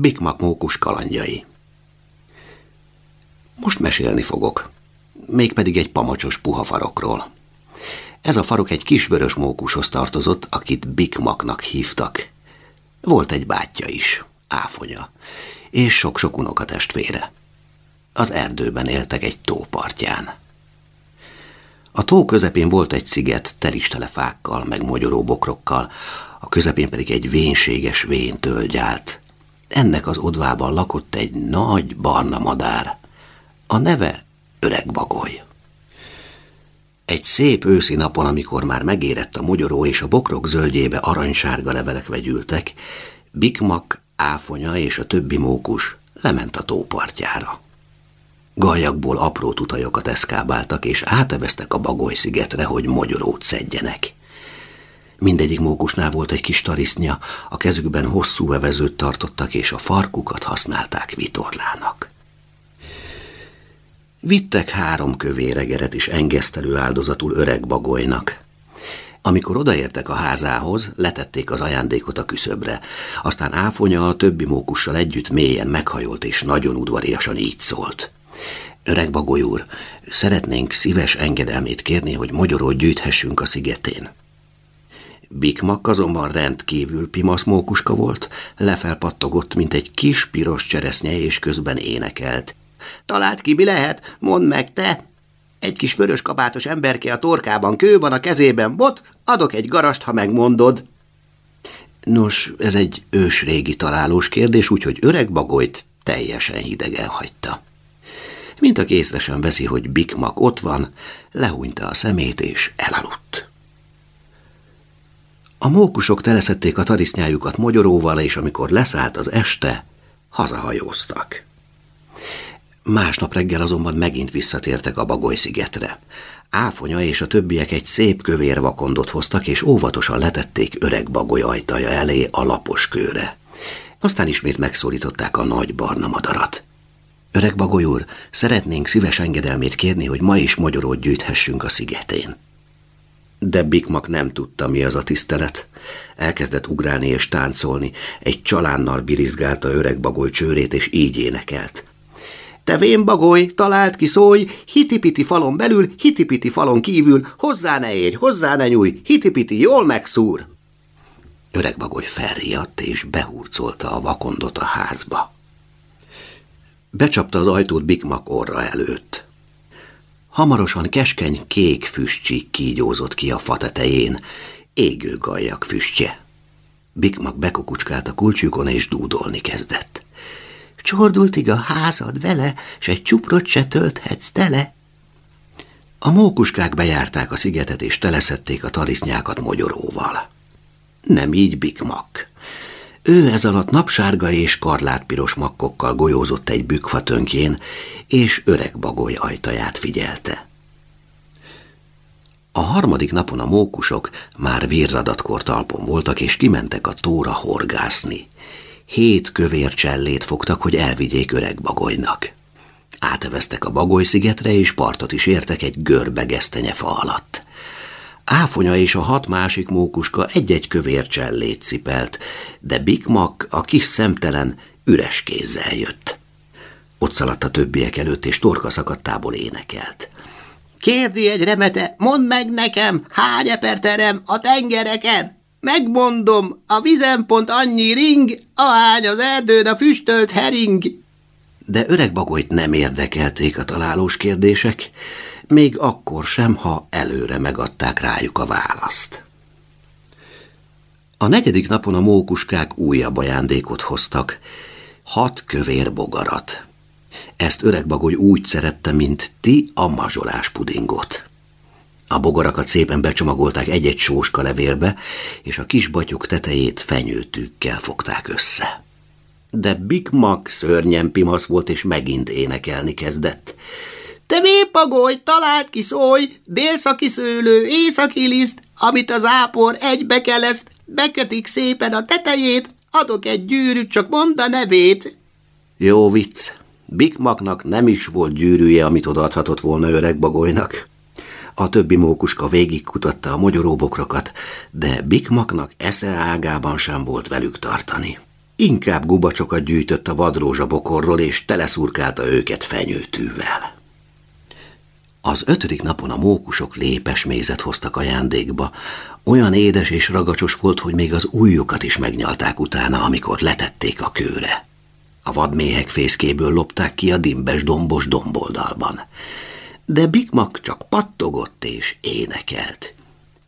Bikmak mókus kalandjai. Most mesélni fogok, mégpedig egy pamacsos puha farokról. Ez a farok egy kis vörös mókushoz tartozott, akit Bikmaknak hívtak. Volt egy bátyja is, áfonya, és sok-sok unokatestvére. Az erdőben éltek egy tópartján. A tó közepén volt egy sziget telistele fákkal, meg mogyoró bokrokkal, a közepén pedig egy vénséges vén tölgyált. Ennek az odvában lakott egy nagy barna madár. A neve Öreg Bagoly. Egy szép őszi napon, amikor már megérett a mogyoró és a bokrok zöldjébe aranysárga levelek vegyültek, Bikmak, Áfonya és a többi mókus lement a tópartjára. Gajakból apró tutajokat eszkábáltak, és áteveztek a Bagoly szigetre, hogy mogyorót szedjenek. Mindegyik mókusnál volt egy kis tarisznya, a kezükben hosszú evezőt tartottak, és a farkukat használták vitorlának. Vittek három kövéregeret is engesztelő áldozatul öreg bagolynak. Amikor odaértek a házához, letették az ajándékot a küszöbre. Aztán áfonya a többi mókussal együtt mélyen meghajolt, és nagyon udvariasan így szólt. Öreg bagoly úr, szeretnénk szíves engedelmét kérni, hogy magyarót gyűjthessünk a szigetén. Bikmak azonban rendkívül pimasz mókuska volt, lefelpattogott, mint egy kis piros cseresznye, és közben énekelt. Talált ki, mi lehet? Mondd meg te! Egy kis vörös kabátos emberke a torkában, kő van a kezében, bot, adok egy garast, ha megmondod. Nos, ez egy ősrégi találós kérdés, úgyhogy öreg bagolyt teljesen hidegen hagyta. Mint a észre sem veszi, hogy Bikmak ott van, lehúnyta a szemét és elaludt. A mókusok teleszették a tarisznyájukat mogyoróval, és amikor leszállt az este, hazahajóztak. Másnap reggel azonban megint visszatértek a Bagoly szigetre. Áfonya és a többiek egy szép kövér vakondot hoztak, és óvatosan letették öreg Bagoly ajtaja elé a lapos kőre. Aztán ismét megszólították a nagy barna madarat. Öreg Bagoly úr, szeretnénk szíves engedelmét kérni, hogy ma is magyarót gyűjthessünk a szigetén. De Bikmak nem tudta, mi az a tisztelet. Elkezdett ugrálni és táncolni, egy csalánnal birizgálta öreg bagoly csőrét, és így énekelt. Te vén bagoly, talált ki szólj, hitipiti falon belül, hitipiti falon kívül, hozzá ne érj, hozzá ne nyúj, hitipiti jól megszúr. Öreg bagoly felriadt és behurcolta a vakondot a házba. Becsapta az ajtót Bikmak orra előtt. Hamarosan keskeny kék füstcsík kígyózott ki a fa tetején, égő gajak füstje. Bikmak bekukucskált a kulcsukon és dúdolni kezdett. Csordultig a házad vele, s egy csuprot se tölthetsz tele. A mókuskák bejárták a szigetet, és teleszették a tarisznyákat mogyoróval. Nem így Bikmak. Ő ez alatt napsárga és karlátpiros makkokkal golyózott egy bükfa tönkjén, és öreg bagoly ajtaját figyelte. A harmadik napon a mókusok már virradatkor talpon voltak, és kimentek a tóra horgászni. Hét kövér csellét fogtak, hogy elvigyék öreg bagolynak. Áteveztek a bagoly szigetre, és partot is értek egy görbe gesztenyefa alatt. Áfonya és a hat másik mókuska egy-egy kövér csellét cipelt, de Bikmak, a kis szemtelen, üres kézzel jött. Ott szaladt a többiek előtt, és torka szakadtából énekelt. Kérdi egy remete, mondd meg nekem, hány eperterem a tengereken? Megmondom, a vizen annyi ring, ahány az erdőn a füstölt hering. De öreg bagolyt nem érdekelték a találós kérdések, még akkor sem, ha előre megadták rájuk a választ. A negyedik napon a mókuskák újabb ajándékot hoztak, hat kövér bogarat. Ezt öreg bagoly úgy szerette, mint ti a mazsolás pudingot. A bogarakat szépen becsomagolták egy-egy sóska levélbe, és a kis batyok tetejét fenyőtűkkel fogták össze. De Big Mac szörnyen pimasz volt, és megint énekelni kezdett. Te vépagoly, talált ki szólj, délszaki szőlő, északi liszt, amit az ápor egybe keleszt, bekötik szépen a tetejét, adok egy gyűrűt, csak mondd a nevét. Jó vicc. Big Macnak nem is volt gyűrűje, amit odaadhatott volna öreg bagolynak. A többi mókuska végigkutatta a mogyoróbokrokat, de Big Macnak esze ágában sem volt velük tartani. inkább gubacsokat gyűjtött a vadrózsa bokorról, és teleszurkálta őket fenyőtűvel. Az ötödik napon a mókusok lépes mézet hoztak ajándékba. Olyan édes és ragacsos volt, hogy még az ujjukat is megnyalták utána, amikor letették a kőre. A vadméhek fészkéből lopták ki a dimbes dombos domboldalban. De Bigmak csak pattogott és énekelt.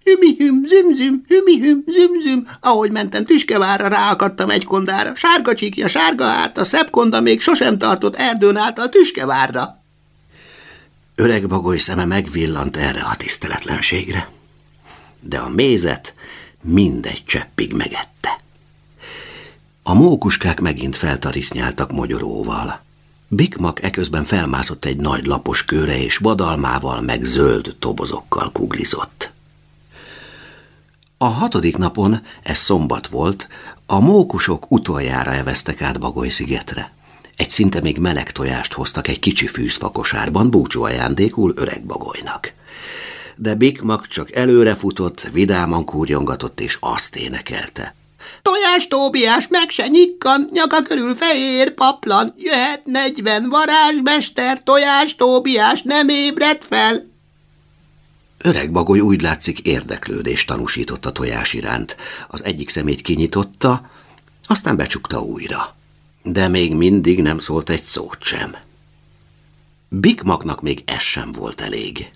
Hümi-hüm, züm-züm, hümi-hüm, züm-züm. Ahogy mentem Tüskevára, ráakadtam egy kondára. Sárga csíkja, sárga át, a szebb konda még sosem tartott erdőn át a Tüskevárra. Öreg bagoly szeme megvillant erre a tiszteletlenségre, de a mézet mindegy cseppig megette. A mókuskák megint feltarisznyáltak mogyoróval. Bikmak eközben felmászott egy nagy lapos kőre, és vadalmával meg zöld tobozokkal kuglizott. A hatodik napon, ez szombat volt, a mókusok utoljára eveztek át Bagoly szigetre. Egy szinte még meleg tojást hoztak egy kicsi fűzfakosárban búcsú ajándékul öreg bagolynak. De Bikmak csak előre futott, vidáman kúrjongatott és azt énekelte. Tojás Tóbiás meg se nyikkan, nyaka körül fehér paplan, jöhet negyven varázsmester, tojás Tóbiás nem ébred fel. Öreg bagoly úgy látszik érdeklődést tanúsított a tojás iránt. Az egyik szemét kinyitotta, aztán becsukta újra de még mindig nem szólt egy szót sem. Bikmaknak még ez sem volt elég.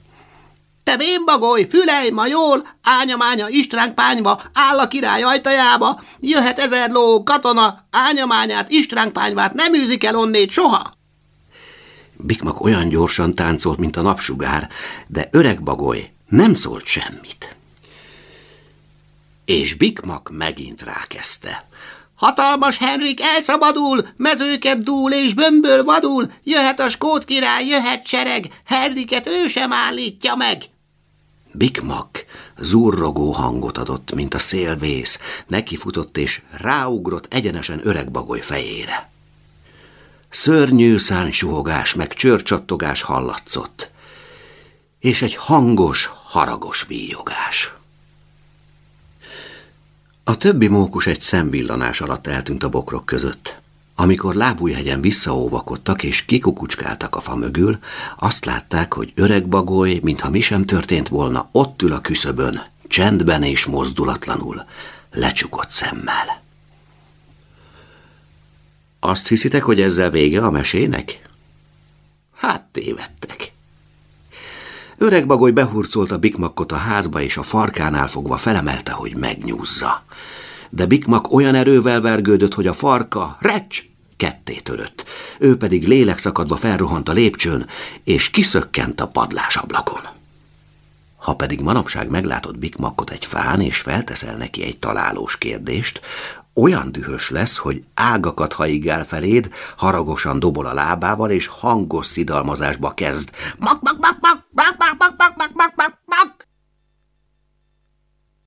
Te vénbagoly, fülej, majól, ányamánya, istránk pányva, áll a király ajtajába, jöhet ezer ló, katona, ányamányát, istránk pányvát, nem űzik el onnét soha. Bikmak olyan gyorsan táncolt, mint a napsugár, de öreg bagoly nem szólt semmit. És Bikmak megint rákezdte. Hatalmas Henrik elszabadul, mezőket dúl és bömböl vadul, jöhet a skót király, jöhet sereg, Henriket ő sem állítja meg. Bikmak zurrogó hangot adott, mint a szélvész, nekifutott és ráugrott egyenesen öreg bagoly fejére. Szörnyű szánsuhogás meg csörcsattogás hallatszott, és egy hangos, haragos víjogás. A többi mókus egy szemvillanás alatt eltűnt a bokrok között. Amikor lábújhegyen visszaóvakodtak és kikukucskáltak a fa mögül, azt látták, hogy öreg bagoly, mintha mi sem történt volna, ott ül a küszöbön, csendben és mozdulatlanul, lecsukott szemmel. Azt hiszitek, hogy ezzel vége a mesének? Hát tévedtek. Öreg bagoly behurcolt a bikmakkot a házba, és a farkánál fogva felemelte, hogy megnyúzza. De bikmak olyan erővel vergődött, hogy a farka, recs, ketté törött. Ő pedig lélekszakadva felrohant a lépcsőn, és kiszökkent a padlásablakon. Ha pedig manapság meglátod Bikmakot egy fán, és felteszel neki egy találós kérdést, olyan dühös lesz, hogy ágakat haigál feléd, haragosan dobol a lábával, és hangos szidalmazásba kezd. Mak, mak, mak, mak, mak, mak, mak, mak, mak, mak, mak.